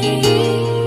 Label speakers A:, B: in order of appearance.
A: Música